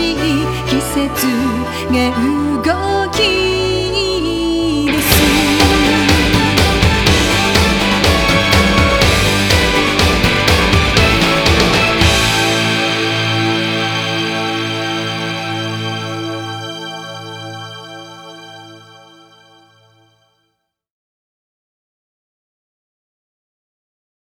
しい季節が